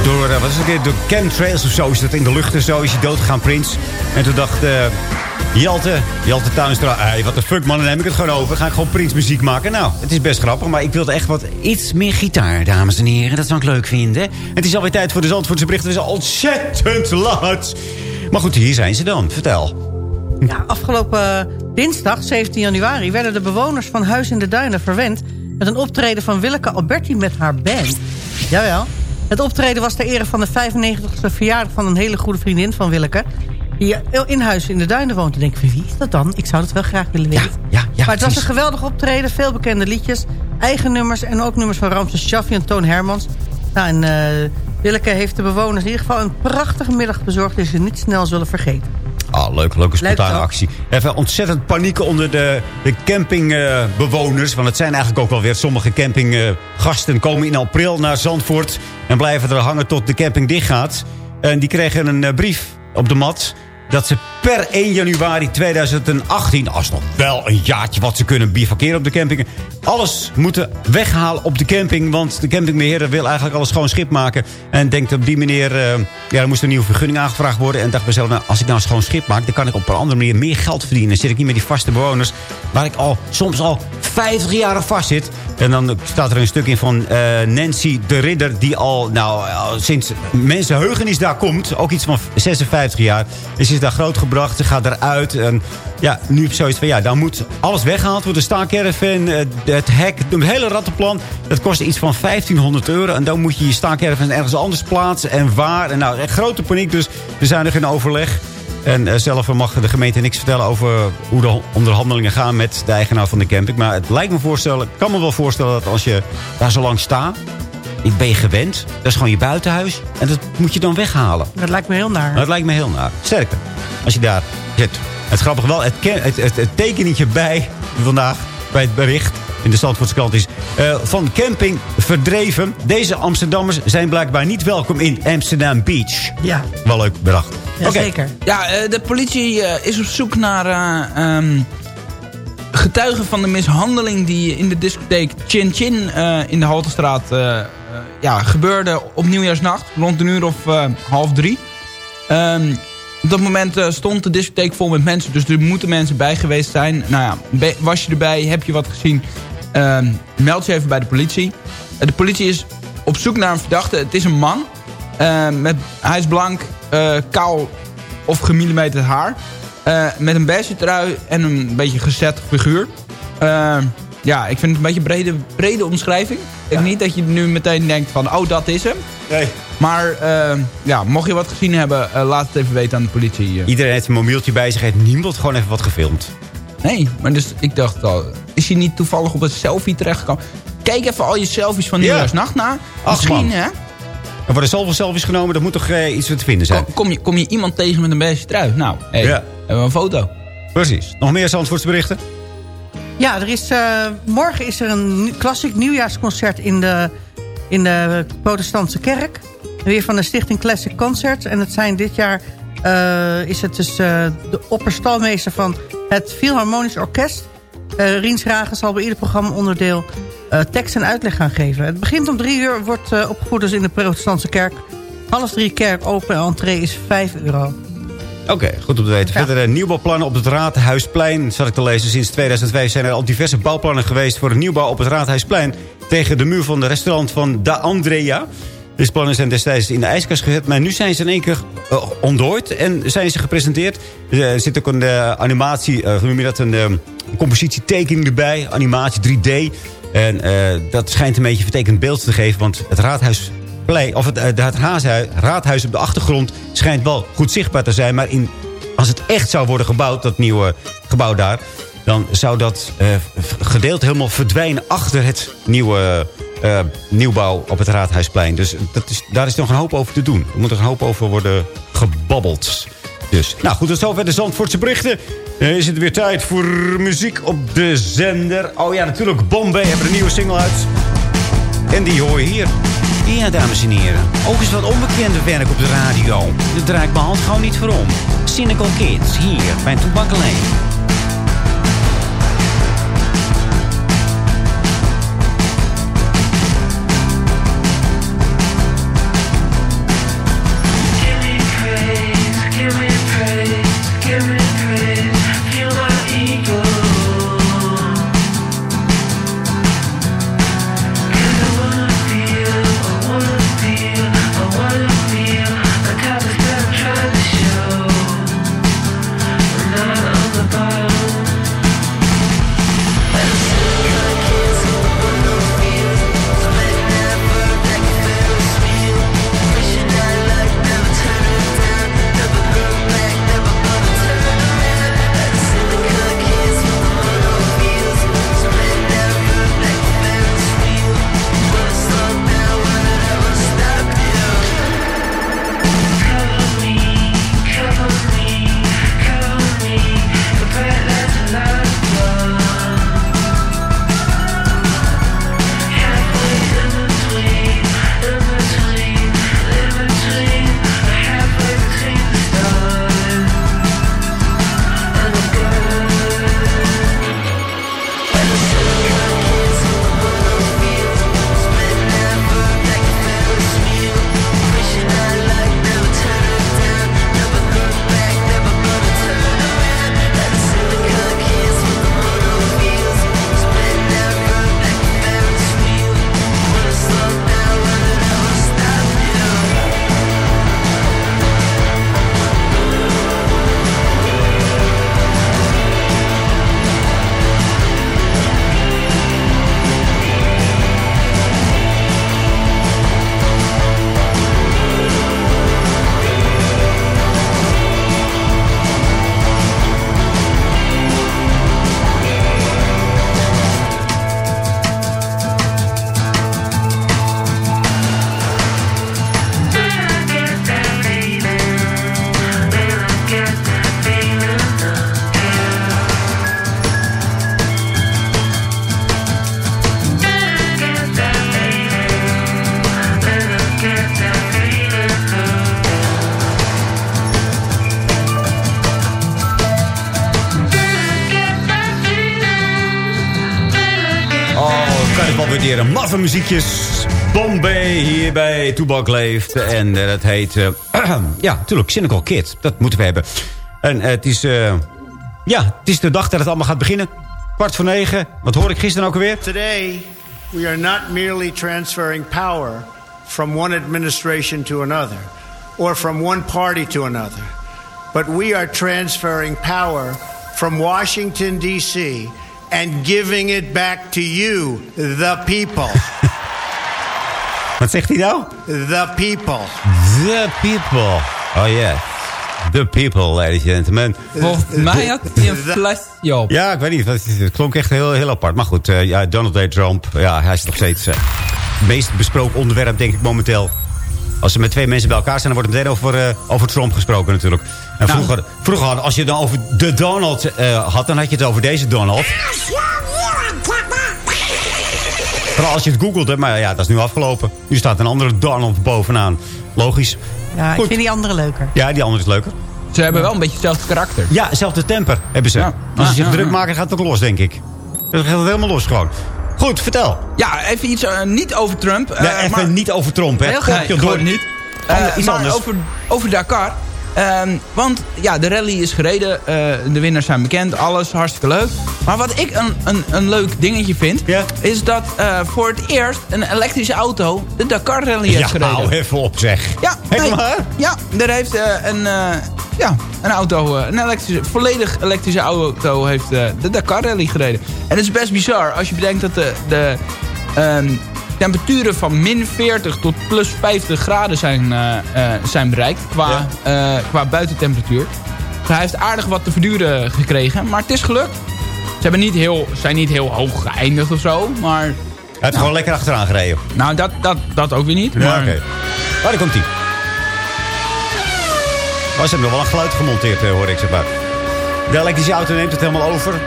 Door, eh, wat is het, door chemtrails of zo is dat in de lucht en zo is hij dood gegaan, prins. En toen dacht eh Jelte, Jelte Tuinstra, wat de fuck man, dan neem ik het gewoon over. Ga ik gewoon prinsmuziek maken. Nou, het is best grappig, maar ik wilde echt wat iets meer gitaar, dames en heren. Dat zou ik leuk vinden. Het is alweer tijd voor de Zandvoortse berichten. Het is ontzettend laat. Maar goed, hier zijn ze dan. Vertel. Ja, afgelopen dinsdag, 17 januari, werden de bewoners van Huis in de Duinen verwend... met een optreden van Willeke Alberti met haar band. Jawel. Het optreden was ter ere van de 95e verjaardag van een hele goede vriendin van Willeke... die in Huis in de Duinen woont. En denk ik, van wie is dat dan? Ik zou dat wel graag willen weten. Ja, ja, maar het was een geweldig optreden, veel bekende liedjes... eigen nummers en ook nummers van Ramses Shaffi en Toon Hermans. Nou, en eh, Willeke heeft de bewoners in ieder geval een prachtige middag bezorgd... die ze niet snel zullen vergeten. Ah, leuk, leuke spontane toch? actie. Even ontzettend paniek onder de, de campingbewoners. want het zijn eigenlijk ook wel weer sommige campinggasten... komen in april naar Zandvoort en blijven er hangen tot de camping dichtgaat. En die kregen een eh, brief op de mat... dat ze per 1 januari 2018... als nog wel een jaartje wat ze kunnen bivakeren op de campingen... alles moeten weghalen op de camping. Want de campingbeheerder wil eigenlijk alles schoon schip maken. En denkt op die manier... eh, ja, er moest een nieuwe vergunning aangevraagd worden. En dacht mezelf, nou, als ik nou schoon schip maak... dan kan ik op een andere manier meer geld verdienen. Dan zit ik niet met die vaste bewoners... waar ik al soms al 50 jaar vast zit. En dan staat er een stuk in van eh, Nancy de Ridder... die al, nou, al sinds mensenheugenis daar komt... ook iets van 56 jaar. En ze is daar grootgebracht, ze gaat eruit. En ja, nu heb je zoiets van... ja, dan moet alles weggehaald worden. De staakerven, eh, het hek, het hele rattenplan... dat kost iets van 1500 euro. En dan moet je je staakerven ergens anders plaatsen. En waar. En nou, echt grote paniek. Dus we zijn nog in overleg... En eh, zelf mag de gemeente niks vertellen over hoe de onderhandelingen gaan met de eigenaar van de camping. Maar het lijkt me voorstellen, ik kan me wel voorstellen dat als je daar zo lang staat, ik ben je gewend. Dat is gewoon je buitenhuis. En dat moet je dan weghalen. Dat lijkt me heel naar. Dat lijkt me heel naar. Sterker, als je daar zit. Het grappige wel, het, ken- het, het, het tekeningetje bij vandaag, bij het bericht in de Zandvoortse krant is... eh, van camping verdreven. Deze Amsterdammers zijn blijkbaar niet welkom in Amsterdam Beach. Ja. Wel leuk bedacht. Ja, Oké. zeker. Ja, eh, de politie eh, is op zoek naar eh, ehm, getuigen van de mishandeling... die in de discotheek Chin Chin eh, in de Haltestraat ja, gebeurde op nieuwjaarsnacht. Rond een uur of eh, half drie. Ehm, op dat moment eh, stond de discotheek vol met mensen. Dus er moeten mensen bij geweest zijn. Nou ja, was je erbij, heb je wat gezien... ehm, meld je even bij de politie. Eh, de politie is op zoek naar een verdachte. Het is een man. Eh, met, hij is blank, kaal of gemillimeterd haar. Met een beige trui en een beetje gezet figuur. Eh, ja, ik vind het een beetje een brede, brede omschrijving. Ik denk niet dat je nu meteen denkt van, oh, dat is hem. Nee. Maar eh, ja, mocht je wat gezien hebben, eh, laat het even weten aan de politie. eh. Iedereen heeft een mobieltje bij zich. Heeft niemand gewoon even wat gefilmd. Nee, maar dus ik dacht al, is hij niet toevallig op een selfie terechtgekomen? Kijk even al je selfies van Ja. nieuwjaarsnacht na. Ach, Misschien, man. hè? Er worden zoveel selfies genomen. Dat moet toch eh, iets te vinden zijn. Kom, kom, je, kom je iemand tegen met een beige trui? Nou, hey, Ja. hebben we een foto. Precies. Nog meer Zandvoortse berichten? Ja, er is, eh, morgen is er een klassiek nieuwjaarsconcert in de, in de protestantse kerk. Weer van de Stichting Classic Concerts. En het zijn dit jaar eh, is het dus eh, de opperstalmeester van het Philharmonisch Orkest. Eh Riens Ragen zal bij ieder programma onderdeel tekst en uitleg gaan geven. Het begint om drie uur, wordt opgevoerd dus in de protestantse kerk. Half drie kerk open en entree is 5 euro. Oké, goed om te weten. Verder eh, nieuwbouwplannen op het Raadhuisplein. Zat ik te lezen. Sinds 2005 zijn er al diverse bouwplannen geweest... voor een nieuwbouw op het Raadhuisplein... tegen de muur van de restaurant van Da Andrea. Deze plannen zijn destijds in de ijskast gezet... maar nu zijn ze in één keer eh, ontdooid en zijn ze gepresenteerd. Er zit ook een eh, animatie, eh, hoe noem je dat, een eh, compositietekening erbij. Animatie 3D. En eh, dat schijnt een beetje vertekend beeld te geven... want het Raadhuis of het, eh, het raadhuis, op de achtergrond schijnt wel goed zichtbaar te zijn. Maar in, als het echt zou worden gebouwd, dat nieuwe gebouw daar... dan zou dat eh, gedeelte helemaal verdwijnen achter het nieuwe eh, nieuwbouw op het Raadhuisplein. Dus dat is, daar is nog een hoop over te doen. Er moet er een hoop over worden gebabbeld. Dus, nou goed, tot zover de Zandvoortse berichten. Dan is het weer tijd voor muziek op de zender. Oh ja, natuurlijk, Bombay hebben een nieuwe single uit. En die hoor je hier. Ja, dames en heren. Ook eens wat onbekende werk op de radio. Daar draai ik mijn hand gewoon niet voor om. Cynical Kids, hier bij Toebak Lane. Muziekjes. Bombay hier bij Toebak leeft. En eh, dat heet... eh, ja, natuurlijk, Cynical Kid. Dat moeten we hebben. En eh, het is... ja, het is de dag dat het allemaal gaat beginnen. Kwart voor negen. Wat hoor ik gisteren ook alweer? Today, we are not merely transferring power from one administration to another or from one party to another, but we are transferring power from Washington, D.C. and giving it back to you, the people. Wat zegt hij nou? The people. The people. Oh yeah. The people, ladies and gentlemen. Volgens mij had hij een flesje op. Ja, ik weet niet. Het klonk echt heel, heel apart. Maar goed, eh, ja, Donald J. Trump. Ja, hij is nog steeds eh, het meest besproken onderwerp, denk ik, momenteel. Als er met twee mensen bij elkaar zijn, dan wordt het meteen over, eh, over Trump gesproken natuurlijk. En Nou. vroeger, vroeger, had- als je het dan over de Donald eh, had, dan had je het over deze Donald. Vooral als je het googelde, maar ja, dat is nu afgelopen. Nu staat een andere Donald bovenaan. Logisch. Ja, ik vind die andere leuker. Ja, die andere is leuker. Ze hebben wel een beetje hetzelfde karakter. Ja, zelfde temper hebben ze. Ja. Als ze Ja, zich ja, druk ja. maken, gaat het ook los, denk ik. Dat gaat helemaal los gewoon. Goed, vertel. Ja, even iets eh, niet over Trump. eh, Nee, even maar- niet over Trump, hè. Heel graag. door. Gewoon niet. Eh, iets maar anders. Over, over Dakar. Ehm, want ja, de rally is gereden. eh, de winnaars zijn bekend. Alles hartstikke leuk. Maar wat ik een, een, een leuk dingetje vind... is dat eh, voor het eerst een elektrische auto de Dakar rally heeft Ja, gereden. hou even op, zeg. Ja, Helemaal, nee? Ja, er heeft eh, een, ja, een auto, een elektrische, volledig elektrische auto heeft de Dakar Rally gereden. En het is best bizar als je bedenkt dat de, de ehm, temperaturen van min 40 tot plus 50 graden zijn, eh, eh, zijn bereikt qua, eh, qua buitentemperatuur. Hij heeft aardig wat te verduren gekregen, maar het is gelukt. Ze hebben niet heel, zijn niet heel hoog geëindigd of zo, maar... Hij heeft gewoon lekker achteraan gereden. Nou, dat, dat, dat ook weer niet. Ja, maar... oké. Waar daar komt hij. Maar ze hebben nog wel een geluid gemonteerd, hoor ik zeg maar. De elektrische auto neemt het helemaal over.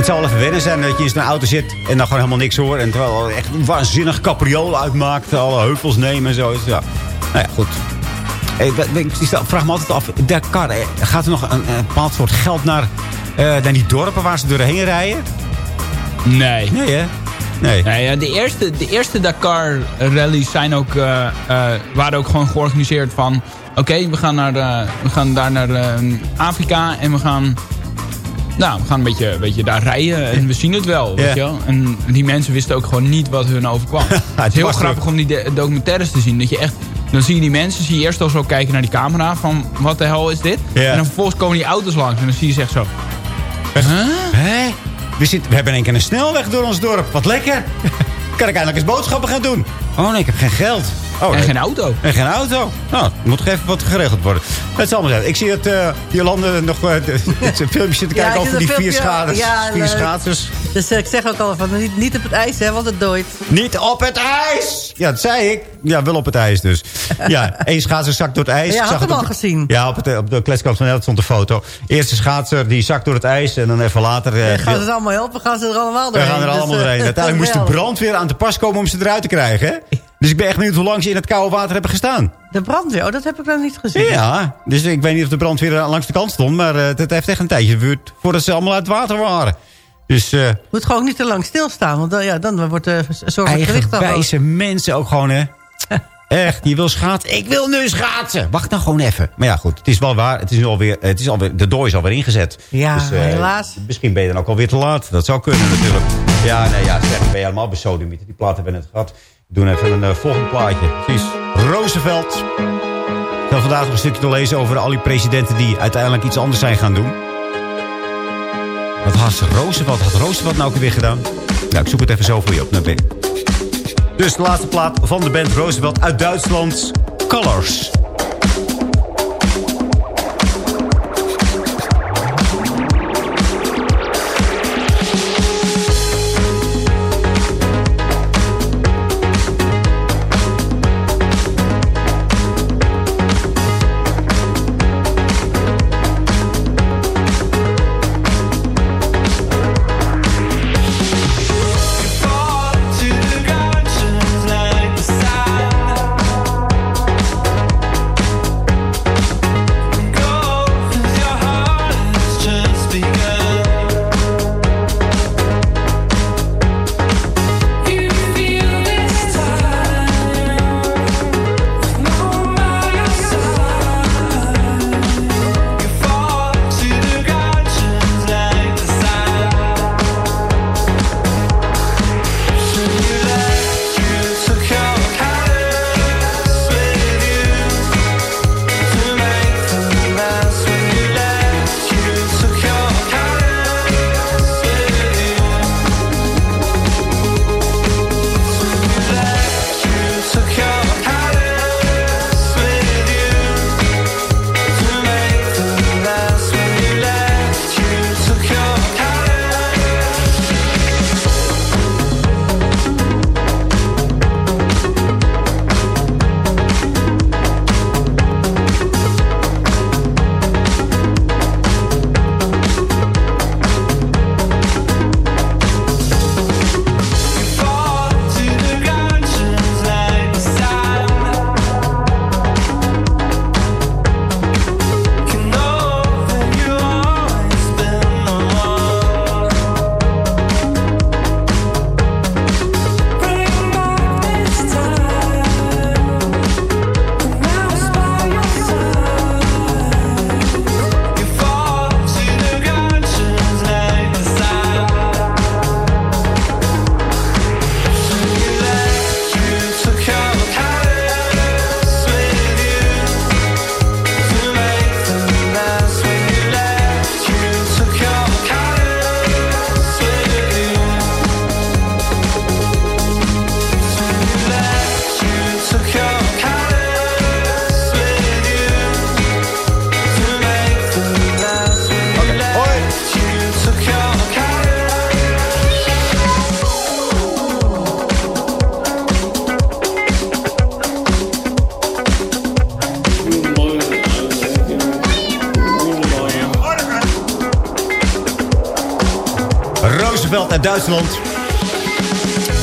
Het zal wel even wennen zijn dat je in zo'n auto zit en dan gewoon helemaal niks hoort. En terwijl het echt een waanzinnig capriool uitmaakt. Alle heuvels nemen en zo. Ja. Nou ja, goed. Ik vraag me altijd af, Dakar, eh, gaat er nog een, een bepaald soort geld naar, eh, naar die dorpen waar ze doorheen rijden? Nee. Nee, hè? Nee. Nee, de, eerste, de eerste Dakar rallies zijn ook, eh, waren ook gewoon georganiseerd van... Oké, we gaan naar we gaan daar naar Afrika en we gaan... Nou, we gaan een beetje, een beetje daar rijden en we zien het wel, weet je wel. En die mensen wisten ook gewoon niet wat hun overkwam. het is heel grappig om die documentaires te zien. Dat je echt, dan zie je die mensen, zie je eerst al zo kijken naar die camera van... Wat de hel is dit? En dan vervolgens komen die auto's langs en dan zie je ze echt zo... Hè? We, zitten, we hebben in één keer een snelweg door ons dorp. Wat lekker. kan ik eindelijk eens boodschappen gaan doen? Oh nee, ik heb geen geld. Oh, En geen auto. En geen auto. Nou, er moet toch even wat geregeld worden. Het zal maar zijn. Ik zie dat eh Jolande nog eh, de- een filmpje zit te Ja, kijken over die vier ja, vier schaatsers. Dus eh, ik zeg ook al van niet, niet op het ijs, hè, want het dooit. Niet op het ijs! Ja, dat zei ik. Ja, wel op het ijs dus. Ja, één schaatser zakt door het ijs. Ja, Ik had zag hem het al de- gezien. Ja, op, het, op de kletskast van Nederland stond een foto. Eerste schaatser die zakt door het ijs. En dan even later... eh, gaan ze allemaal helpen, gaan ze er allemaal We doorheen. gaan er Dus, allemaal eh, doorheen. Uiteindelijk moest de brandweer aan te pas komen om ze eruit te krijgen. Hè? Dus ik ben echt benieuwd hoe lang ze in het koude water hebben gestaan. De brandweer, oh, dat heb ik nog niet gezien. Ja, dus ik weet niet of de brandweer langs de kant stond. Maar eh, het heeft echt een tijdje geduurd voordat ze allemaal uit het water waren. Dus eh Moet gewoon niet te lang stilstaan, want dan, ja, dan wordt de zorg het gewicht aflopen. eigenwijze mensen ook gewoon, hè. Echt, je wil schaatsen. Ik wil nu schaatsen. Wacht nou gewoon even. Maar ja, goed. Het is wel waar. Het is alweer, het is alweer, de dooi is alweer ingezet. Ja, Dus, eh, helaas. Misschien ben je dan ook alweer te laat. Dat zou kunnen natuurlijk. Ja, nee, ja, zeg, ben je helemaal besodemiet. Die plaat hebben we net gehad. We doen even een eh, volgend plaatje. Precies. Roosevelt. Ik ga vandaag nog een stukje te lezen over al die presidenten die uiteindelijk iets anders zijn gaan doen. Wat had Roosevelt? Had Roosevelt nou ook weer gedaan? Nou, ik zoek het even zo voor je op. Nou, ben- Dus de laatste plaat van de band Roosevelt uit Duitsland. Colors.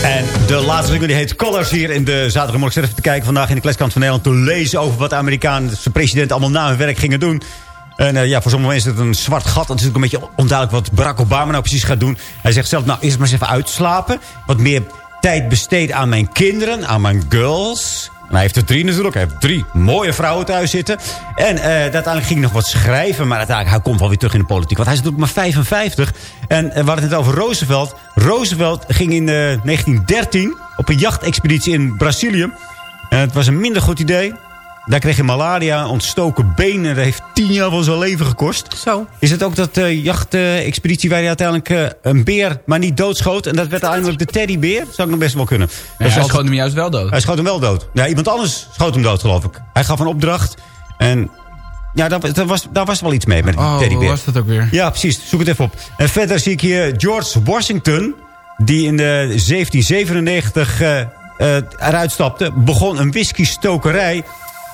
En de laatste single die heet Colors hier in de zaterdagmorgen. Even te kijken vandaag in de klaskant van Nederland. Te lezen over wat de Amerikaanse president allemaal na hun werk gingen doen. En eh, ja, voor sommige mensen is het een zwart gat. Het is ook een beetje onduidelijk wat Barack Obama nou precies gaat doen. Hij zegt zelf, nou eerst maar eens even uitslapen. Wat meer tijd besteden aan mijn kinderen, aan mijn girls. Hij heeft er drie natuurlijk. Hij heeft drie mooie vrouwen thuis zitten. En eh, uiteindelijk ging hij nog wat schrijven. Maar uiteindelijk hij komt wel weer terug in de politiek. Want hij is natuurlijk maar 55. En eh, we hadden het net over Roosevelt. Roosevelt ging in eh, 1913 op een jachtexpeditie in Brazilië. En het was een minder goed idee. Daar kreeg hij malaria, ontstoken benen. Dat heeft tien jaar van zijn leven gekost. Zo. Is het ook dat uh, jachtexpeditie waar hij uiteindelijk eh, een beer, maar niet doodschoot? En dat werd uiteindelijk de teddybeer? Zou ik nog best wel kunnen. Nee, hij altijd- schoot hem juist wel dood. hij schoot hem wel dood. Ja, iemand anders schoot hem dood, geloof ik. Hij gaf een opdracht. En ja, daar, daar was, daar was wel iets mee met die Oh, teddybeer. was dat ook weer? Ja, precies. Zoek het even op. En verder zie ik hier George Washington... die in de 1797 eh, eh, eruit stapte... begon een whisky-stokerij...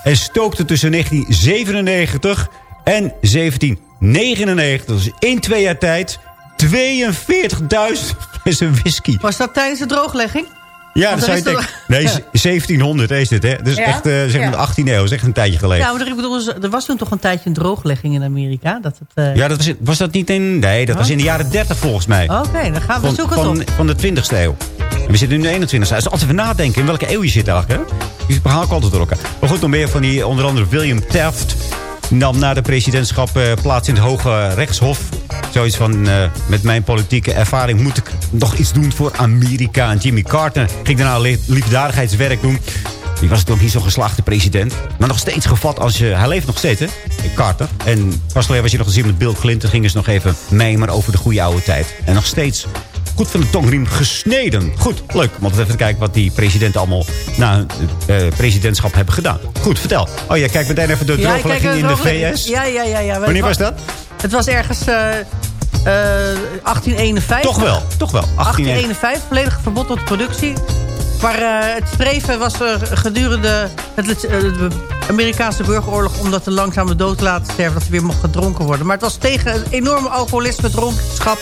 en stookte tussen 1997 en 1799. Dus in twee jaar tijd 42.000 flessen whisky. Was dat tijdens de drooglegging? Ja, dat zou je is denken. dat- Nee, Ja. 1700 is dit, hè? Dus Ja? echt, eh, zeg maar, Ja. de 18e eeuw. Echt een tijdje geleden. Ja, maar ik bedoel, er was toen toch een tijdje een drooglegging in Amerika? Dat het, eh, Ja, dat was, was dat niet in... Nee, dat was in de jaren 30 volgens mij. Oké, dan gaan we van, zoeken van, op. van de 20e eeuw. En we zitten nu in de 21e eeuw. Dus altijd even nadenken in welke eeuw je zit eigenlijk. Hè? Verhaal ik altijd door elkaar. Maar goed, nog meer van die, onder andere William Taft... nam na de presidentschap eh, plaats in het Hoge Rechtshof. Zoiets van, eh, met mijn politieke ervaring moet ik nog iets doen voor Amerika. En Jimmy Carter ging daarna li- liefdadigheidswerk doen. Die was toch niet zo'n geslaagde president. Maar nog steeds gevat als je... Hij leeft nog steeds, hè? Carter. En pas geleden was je nog gezien met Bill Clinton. Gingen ze nog even mijmeren over de goede oude tijd. En nog steeds goed van de tongriem gesneden. Goed, leuk altijd even kijken wat die presidenten allemaal na hun eh, presidentschap hebben gedaan. Goed, vertel. Oh ja, kijk meteen even de Ja, drooglegging in de. VS. Ja, ja, ja. ja. Wanneer was dat? Het was ergens eh, eh, 1851. Toch wel, toch wel. 1851, volledig verbod tot productie. Maar eh, het streven was er gedurende het, eh, de Amerikaanse burgeroorlog... om dat de dood te laten sterven, dat er weer mocht gedronken worden. Maar het was tegen een enorme alcoholisme, dronkenschap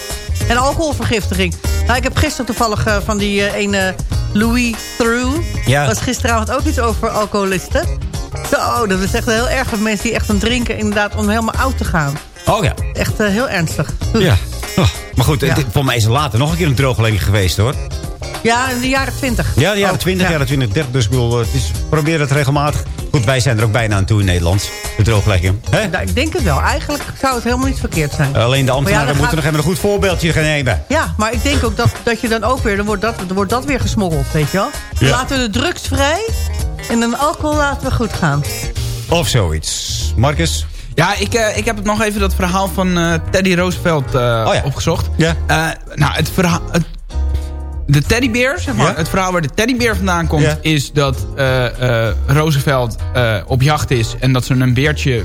en alcoholvergiftiging. Nou, ik heb gisteren toevallig eh, van die ene Louis Theroux... Ja. was gisteravond ook iets over alcoholisten. Zo, dat is echt heel erg voor mensen die echt aan drinken... inderdaad om helemaal oud te gaan. Oh ja. Echt heel ernstig. Ja. Oh, maar goed, Ja. dit, voor mij is er later nog een keer een drooglegging geweest, hoor. Ja, in de jaren 20. Ja, de jaren 20, ja. jaren 20, 30. Dus ik bedoel, het is, probeer het regelmatig. Goed, wij zijn er ook bijna aan toe in Nederland. De drooglegging. Hè? Nou, ik denk het wel. Eigenlijk zou het helemaal niet verkeerd zijn. Alleen de ja, ambtenaren moeten gaat- nog even een goed voorbeeldje gaan nemen. Ja, maar ik denk ook dat, dat je dan ook weer... Dan wordt dat, dan wordt dat weer gesmokkeld, weet je wel? Ja. Laten we de drugs vrij en dan alcohol laten we goed gaan. Of zoiets. Marcus? Ja, ik, eh, ik heb het nog even dat verhaal van eh, Teddy Roosevelt eh, Oh ja. opgezocht. Ja. Eh, nou, het verhaal... Het, de teddybeer, zeg maar. Ja. Het verhaal waar de teddybeer vandaan komt... Ja. is dat eh, Roosevelt eh, op jacht is... en dat ze een beertje,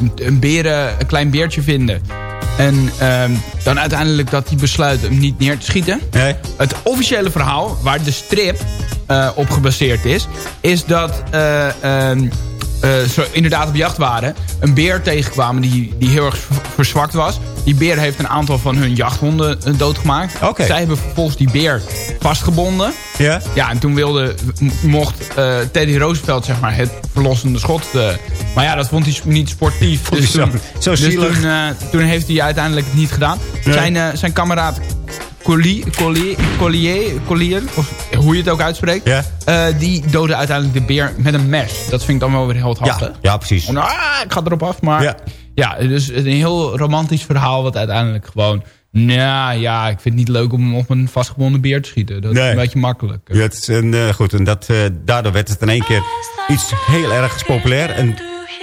een, een beren, een klein beertje vinden. En ehm, dan uiteindelijk dat hij besluit hem niet neer te schieten. Nee. Het officiële verhaal, waar de strip op gebaseerd is... is dat eh, inderdaad op jacht waren... een beer tegenkwamen die, die heel erg ver- verzwakt was. Die beer heeft een aantal van hun jachthonden eh, doodgemaakt. Oké. Zij hebben vervolgens die beer vastgebonden. Ja? Ja, en toen wilde, mocht eh, Teddy Roosevelt zeg maar, het verlossende schot... eh, maar ja, dat vond hij niet sportief. Vond zo- toen, zo dus toen, toen heeft hij uiteindelijk het niet gedaan. Nee. Zijn, zijn kameraad Collier, Collier, Collier, Collier, of hoe je het ook uitspreekt... Ja. eh, die doodde uiteindelijk de beer met een mes. Dat vind ik dan wel weer heel Ja, haftig. ja, precies. Ah, ik ga erop af, maar... Ja. Ja. dus een heel romantisch verhaal... wat uiteindelijk gewoon... Nou ja, ik vind het niet leuk om op een vastgebonden beer te schieten. Dat Nee. is een beetje makkelijk. Ja, het is een, eh, goed, en dat, eh, daardoor werd het in één keer iets heel erg populair. Een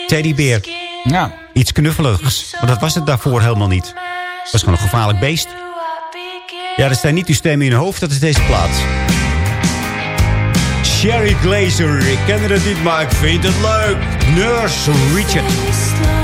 teddybeer. Ja. Iets knuffeligs. Maar dat was het daarvoor helemaal niet. Het was gewoon een gevaarlijk beest. Ja, dat zijn niet uw stemmen in uw hoofd, dat is deze plaats. Sherry Glazer, ik ken het niet, maar ik vind het leuk. Nurse Richard.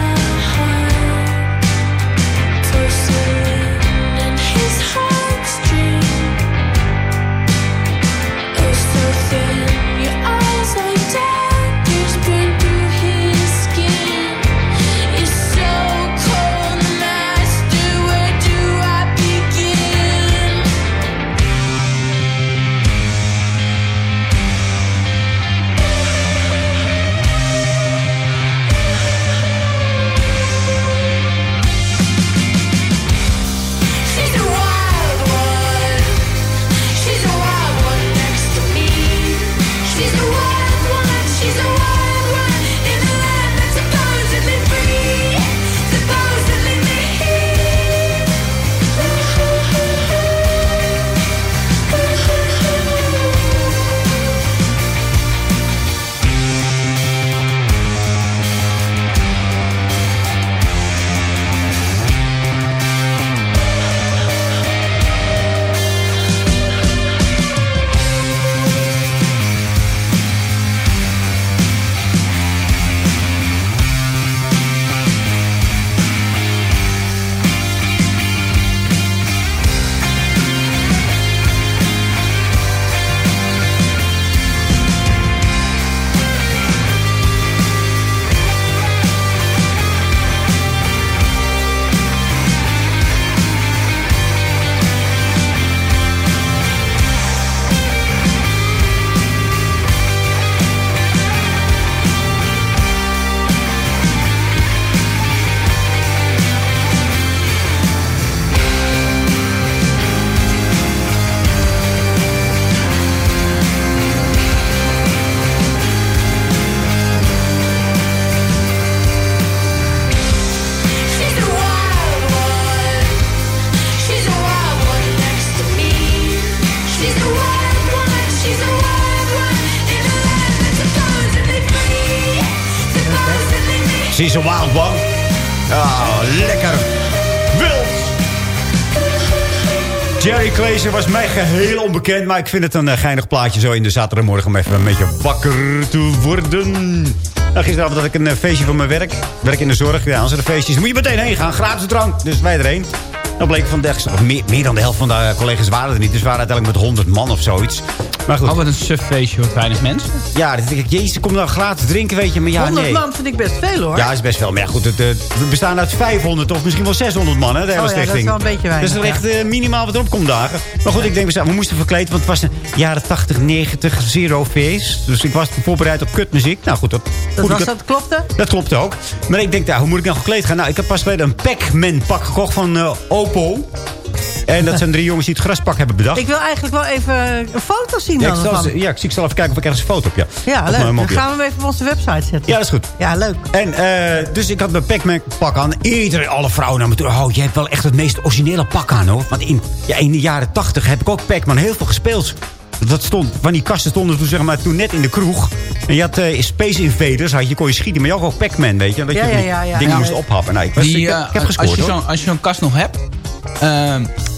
Glazer was mij geheel onbekend. Maar ik vind het een eh, geinig plaatje zo in de zaterdagmorgen... om even een beetje wakker te worden. Nou, gisteravond had ik een eh, feestje van mijn werk. Werk in de zorg. Ja, als er een feestje is, moet je meteen heen gaan. Gratis drank. Dus wij erheen. Dan bleek van de, of meer, meer dan de helft van de eh, collega's waren er niet. Dus we waren uiteindelijk met 100 man of zoiets. Maar goed. Oh, wat een suf feestje, wat weinig mensen. Ja, dan denk ik, jezus, kom dan gratis drinken, weet je. Maar ja, 100 nee. man vind ik best veel hoor. Ja, is best wel. Maar ja, goed, het, eh, we bestaan uit 500 of misschien wel 600 man, hè, de hele Oh ja, dat is wel een beetje weinig, Dus dat is echt eh, minimaal wat erop komt dagen. Maar goed, ik denk, we zijn- we moesten verkleed, want het was een jaren 80, 90 zero feest. Dus ik was voorbereid op kutmuziek. Nou goed, dat, Dat was ik- dat klopte? dat klopt ook. Maar ik denk, nou, hoe moet ik nou gekleed gaan? Nou, ik heb pas geleden een Pac-Man pak gekocht van eh, En dat zijn drie jongens die het graspak hebben bedacht. Ik wil eigenlijk wel even een foto zien ja, ik dan zal, eens- ja, ik zie- ik zal even kijken of ik ergens een foto heb. Ja, Ja, Op mijn leuk. Dan gaan we hem even op onze website zetten. Ja, dat is goed. Ja, leuk. En eh, dus ik had mijn Pac-Man pak aan. Iedereen, alle vrouwen naar me toe. Oh, jij hebt wel echt het meest originele pak aan, hoor. Want in, ja, in de jaren tachtig heb ik ook Pac-Man heel veel gespeeld. Dat stond, van die kasten stonden toen, zeg maar, toen net in de kroeg. En je had eh, Space Invaders, had je, kon je schieten. Maar je had ook Pac-Man, weet je. Dat je ja, die ja, ja. dingen Ja. moest ophappen. Nou, ik, was, Die, ik, heb- eh, ik heb gescoord, je hoor. zo'n- als je zo'n kast nog hebt,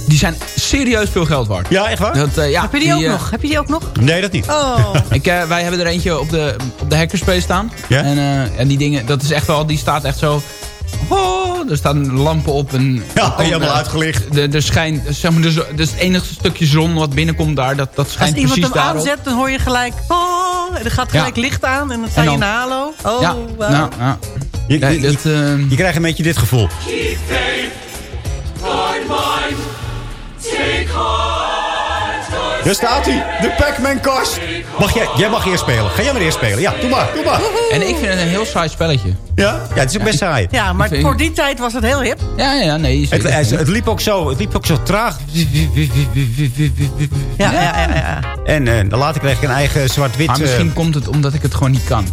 die zijn serieus veel geld waard. Ja, echt waar? Dat, eh, ja, Heb je die, ook eh, nog? Heb je die ook nog? Nee, dat niet. Oh. Ik, eh, wij hebben er eentje op de, op de hackerspace staan. Ja? En, eh, en die dingen, dat is echt wel, die staat echt zo... Oh, er staan lampen op. En, Ja, helemaal uitgelicht. De, de schijn, zeg maar, dus, dus het enige stukje zon wat binnenkomt daar, dat, dat Als schijnt iemand precies hem daarop. aanzet, dan hoor je gelijk... Oh, en er gaat gelijk licht aan en dan sta je in een halo. Oh, ja, wow. nou, ja. Je, Nee, je- dat, eh, je krijgt een beetje dit gevoel. Daar staat hij, de Pac-Man-kast. Mag jij, jij mag eerst spelen. Ga jij maar eerst spelen. Ja, doe maar, doe maar. En ik vind het een heel saai spelletje. Ja? Ja, het is ook best saai. Ja, maar voor die tijd was het heel hip. Ja, ja, nee. Het, zeker. het, het liep ook zo, het liep ook zo traag. Ja, ja, ja. ja. En eh, dan later kreeg ik een eigen zwart-wit... Maar misschien eh, komt het omdat ik het gewoon niet kan.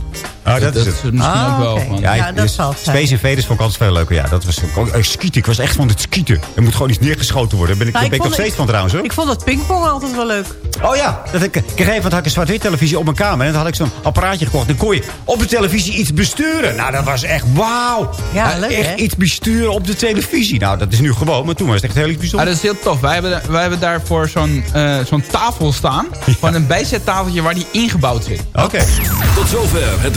Oh, dat is het. misschien Ah, ook wel. gewoon. Ja, dat dus zal het zijn. Space Invaders vond ik altijd veel leuker. Ja, dat was ook, eh, skieten. Ik was echt van het skieten. Er moet gewoon iets neergeschoten worden. Daar ben ik, Nou, daar ben ik nog steeds van trouwens hoor. Ik vond het pingpong altijd wel leuk. Oh ja, dat ik, ik kreeg even had ik een zwart-wit televisie op mijn kamer. En dan had ik zo'n apparaatje gekocht. Dan kon je op de televisie iets besturen. Nou, dat was echt wauw. Ja, Eh, leuk, Echt hè? iets besturen op de televisie. Nou, dat is nu gewoon. Maar toen was het echt heel iets Ah, bijzonders. dat is heel tof. Wij hebben, wij hebben daarvoor zo'n eh, zo'n tafel staan. Van een bijzettafeltje waar die ingebouwd zit. Oké. Tot zover het